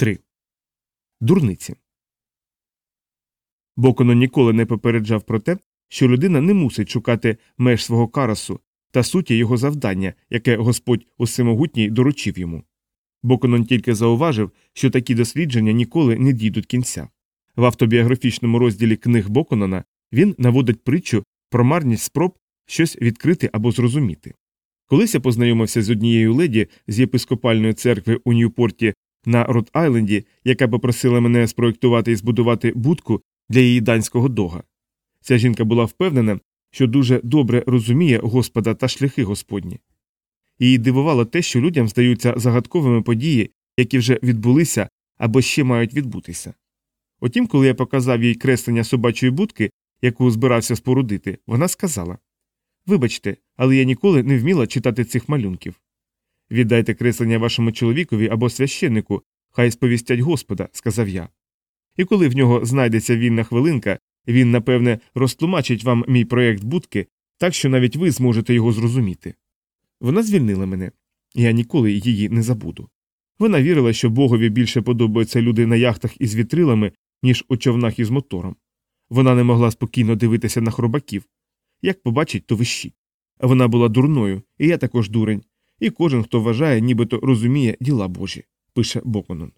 3. Дурниці. Боконо ніколи не попереджав про те, що людина не мусить шукати меж свого карасу та суті його завдання, яке Господь усемогутній доручив йому. Боконон тільки зауважив, що такі дослідження ніколи не дійдуть кінця. В автобіографічному розділі книг Боконона він наводить притчу про марність спроб щось відкрити або зрозуміти. Колись я познайомився з однією леді з єпископальної церкви у Ньюпорті на Рот Айленді, яка попросила мене спроєктувати і збудувати будку для її данського дога. Ця жінка була впевнена, що дуже добре розуміє Господа та шляхи Господні. Її дивувало те, що людям здаються загадковими події, які вже відбулися або ще мають відбутися. Утім, коли я показав їй креслення собачої будки, яку збирався спорудити, вона сказала Вибачте, але я ніколи не вміла читати цих малюнків. Віддайте креслення вашому чоловікові або священнику, хай сповістять Господа, сказав я. І коли в нього знайдеться вільна хвилинка, він, напевне, розтлумачить вам мій проєкт будки, так що навіть ви зможете його зрозуміти. Вона звільнила мене, я ніколи її не забуду. Вона вірила, що Богові більше подобаються люди на яхтах із вітрилами, ніж у човнах із мотором. Вона не могла спокійно дивитися на хробаків. Як побачить, то вищить. Вона була дурною, і я також дурень, і кожен, хто вважає, нібито розуміє діла Божі, пише Боконон.